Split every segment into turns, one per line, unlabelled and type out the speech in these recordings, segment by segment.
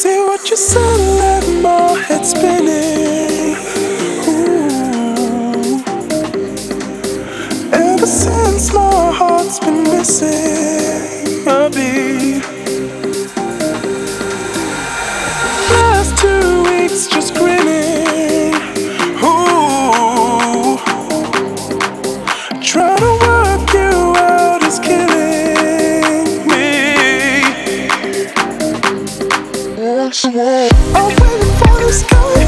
See what you said, left my head spinning. Ooh. Ever since my heart's been missing a beat. Last two weeks just grinning. Ooh. Trying to I'm waiting for the sky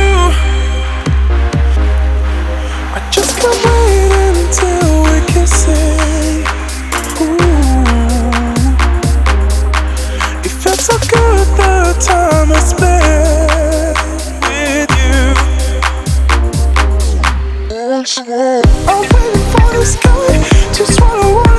I'm waiting for the sky to swallow